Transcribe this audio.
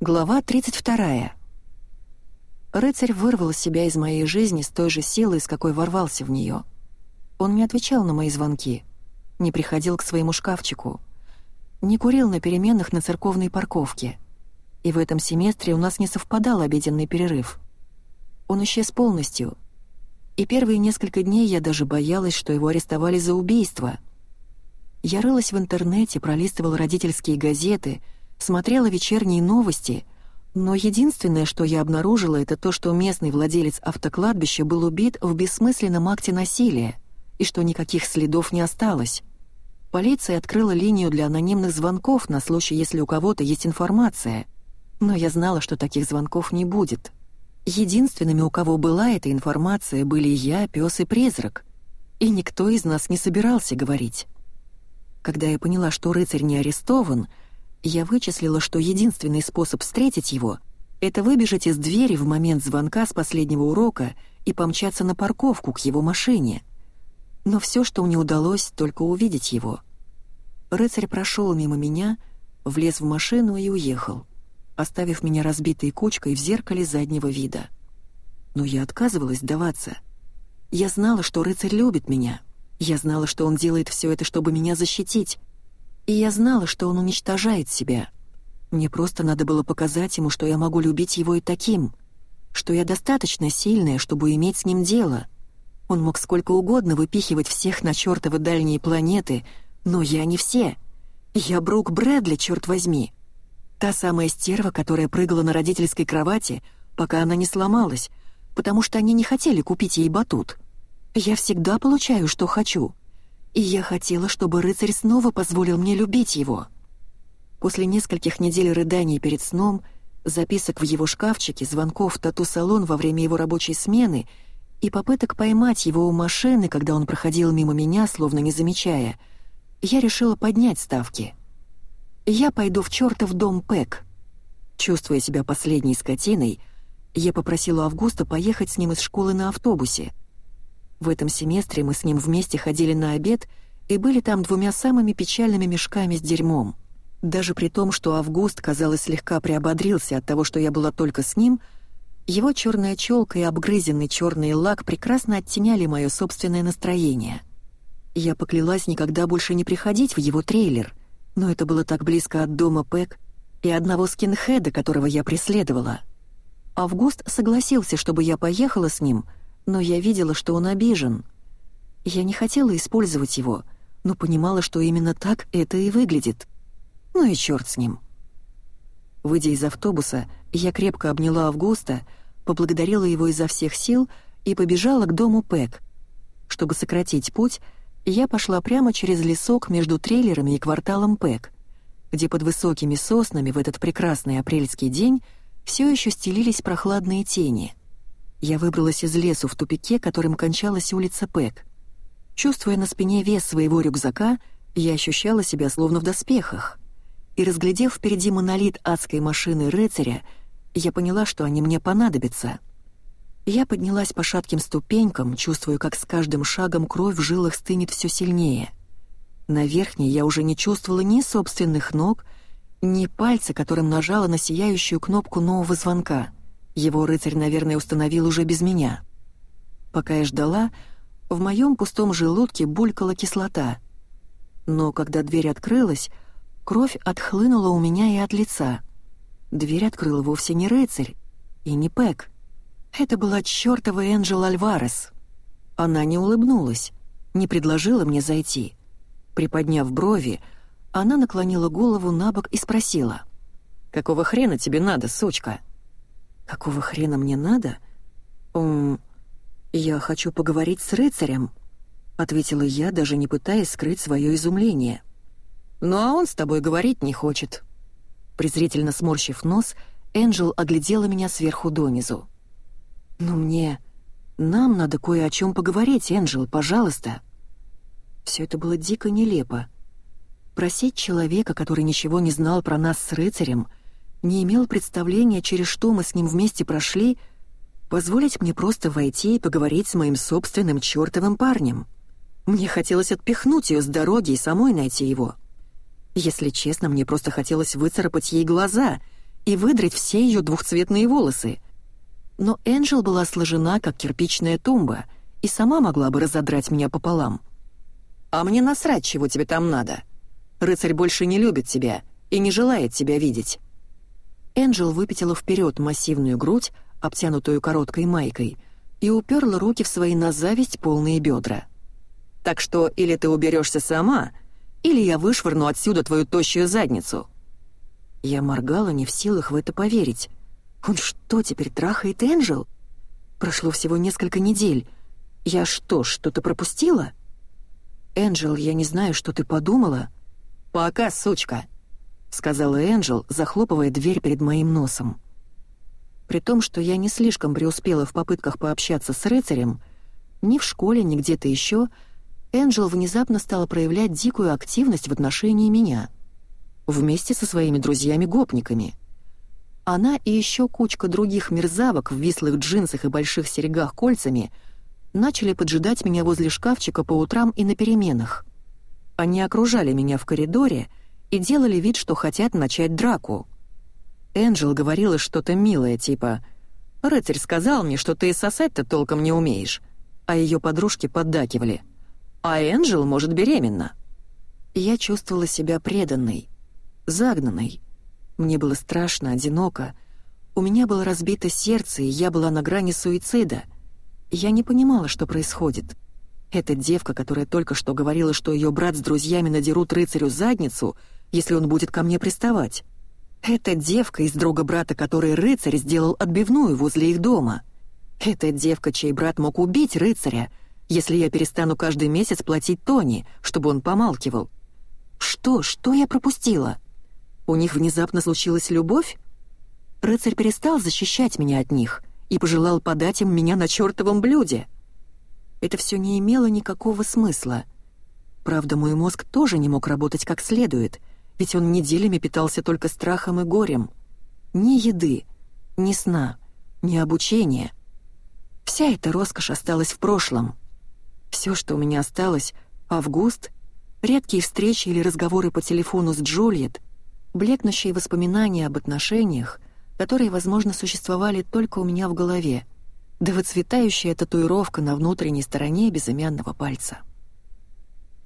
Глава 32. Рыцарь вырвал себя из моей жизни с той же силой, с какой ворвался в нее. Он не отвечал на мои звонки, не приходил к своему шкафчику, не курил на переменах на церковной парковке. И в этом семестре у нас не совпадал обеденный перерыв. Он исчез полностью. И первые несколько дней я даже боялась, что его арестовали за убийство. Я рылась в интернете, пролистывала родительские газеты, смотрела вечерние новости — но единственное, что я обнаружила, это то, что местный владелец автокладбища был убит в бессмысленном акте насилия, и что никаких следов не осталось. Полиция открыла линию для анонимных звонков на случай, если у кого-то есть информация. Но я знала, что таких звонков не будет. Единственными, у кого была эта информация, были я, пес и призрак. И никто из нас не собирался говорить. Когда я поняла, что рыцарь не арестован, я вычислила, что единственный способ встретить его — это выбежать из двери в момент звонка с последнего урока и помчаться на парковку к его машине. Но все, что мне удалось, только увидеть его. Рыцарь прошел мимо меня, влез в машину и уехал, оставив меня разбитой кучкой в зеркале заднего вида. Но я отказывалась сдаваться. Я знала, что рыцарь любит меня. Я знала, что он делает все это, чтобы меня защитить. И я знала, что он уничтожает себя. Мне просто надо было показать ему, что я могу любить его и таким, что я достаточно сильная, чтобы иметь с ним дело. Он мог сколько угодно выпихивать всех на чертовы дальние планеты, но я не все. Я Брук Брэдли, черт возьми. Та самая стерва, которая прыгала на родительской кровати, пока она не сломалась, потому что они не хотели купить ей батут. Я всегда получаю, что хочу — и я хотела, чтобы рыцарь снова позволил мне любить его. После нескольких недель рыданий перед сном, записок в его шкафчике, звонков в тату-салон во время его рабочей смены и попыток поймать его у машины, когда он проходил мимо меня, словно не замечая, я решила поднять ставки. Я пойду в чертов дом Пэк. Чувствуя себя последней скотиной, я попросила Августа поехать с ним из школы на автобусе — в этом семестре мы с ним вместе ходили на обед и были там двумя самыми печальными мешками с дерьмом. Даже при том, что Август, казалось, слегка приободрился от того, что я была только с ним, его черная челка и обгрызенный черный лак прекрасно оттеняли мое собственное настроение. Я поклялась никогда больше не приходить в его трейлер, но это было так близко от дома Пэк и одного скинхеда, которого я преследовала. Август согласился, чтобы я поехала с ним — но я видела, что он обижен. Я не хотела использовать его, но понимала, что именно так это и выглядит. Ну и черт с ним. Выйдя из автобуса, я крепко обняла Августа, поблагодарила его изо всех сил и побежала к дому Пэк. Чтобы сократить путь, я пошла прямо через лесок между трейлерами и кварталом Пэк, где под высокими соснами в этот прекрасный апрельский день все еще стелились прохладные тени — я выбралась из лесу в тупике, которым кончалась улица Пэк. Чувствуя на спине вес своего рюкзака, я ощущала себя словно в доспехах. И разглядев впереди монолит адской машины рыцаря, я поняла, что они мне понадобятся. Я поднялась по шатким ступенькам, чувствуя, как с каждым шагом кровь в жилах стынет все сильнее. На верхней я уже не чувствовала ни собственных ног, ни пальца, которым нажала на сияющую кнопку нового звонка — его рыцарь, наверное, установил уже без меня. Пока я ждала, в моем пустом желудке булькала кислота. Но когда дверь открылась, кровь отхлынула у меня и от лица. Дверь открыл вовсе не рыцарь и не Пэк. Это была чёртова Энджел Альварес. Она не улыбнулась, не предложила мне зайти. Приподняв брови, она наклонила голову на бок и спросила. «Какого хрена тебе надо, сучка?» «Какого хрена мне надо?» «Ум... Я хочу поговорить с рыцарем», — ответила я, даже не пытаясь скрыть свое изумление. «Ну а он с тобой говорить не хочет». Презрительно сморщив нос, Энджел оглядела меня сверху донизу. «Ну мне... Нам надо кое о чем поговорить, Энджел, пожалуйста». Все это было дико нелепо. Просить человека, который ничего не знал про нас с рыцарем — не имел представления, через что мы с ним вместе прошли, позволить мне просто войти и поговорить с моим собственным чертовым парнем. Мне хотелось отпихнуть ее с дороги и самой найти его. Если честно, мне просто хотелось выцарапать ей глаза и выдрать все ее двухцветные волосы. Но Энджел была сложена, как кирпичная тумба, и сама могла бы разодрать меня пополам. «А мне насрать, чего тебе там надо. Рыцарь больше не любит тебя и не желает тебя видеть». Энджел выпятила вперед массивную грудь, обтянутую короткой майкой, и уперла руки в свои на зависть полные бедра. «Так что или ты уберешься сама, или я вышвырну отсюда твою тощую задницу». Я моргала, не в силах в это поверить. «Он что, теперь трахает Энджел? Прошло всего несколько недель. Я что, что-то пропустила?» «Энджел, я не знаю, что ты подумала». «Пока, сучка», — сказала Энджел, захлопывая дверь перед моим носом. При том, что я не слишком преуспела в попытках пообщаться с рыцарем, ни в школе, ни где-то еще, Энджел внезапно стала проявлять дикую активность в отношении меня. Вместе со своими друзьями-гопниками. Она и еще кучка других мерзавок в вислых джинсах и больших серьгах кольцами начали поджидать меня возле шкафчика по утрам и на переменах. Они окружали меня в коридоре и делали вид, что хотят начать драку. Энджел говорила что-то милое, типа «Рыцарь сказал мне, что ты и сосать-то толком не умеешь», а ее подружки поддакивали. «А Энджел может беременна». Я чувствовала себя преданной, загнанной. Мне было страшно, одиноко. У меня было разбито сердце, и я была на грани суицида. Я не понимала, что происходит. Эта девка, которая только что говорила, что ее брат с друзьями надерут рыцарю задницу — если он будет ко мне приставать. Это девка из друга брата, который рыцарь сделал отбивную возле их дома. Это девка, чей брат мог убить рыцаря, если я перестану каждый месяц платить Тони, чтобы он помалкивал. Что, что я пропустила? У них внезапно случилась любовь? Рыцарь перестал защищать меня от них и пожелал подать им меня на чертовом блюде. Это все не имело никакого смысла. Правда, мой мозг тоже не мог работать как следует — ведь он неделями питался только страхом и горем. Ни еды, ни сна, ни обучения. Вся эта роскошь осталась в прошлом. Все, что у меня осталось — август, редкие встречи или разговоры по телефону с Джульет, блекнущие воспоминания об отношениях, которые, возможно, существовали только у меня в голове, да выцветающая татуировка на внутренней стороне безымянного пальца.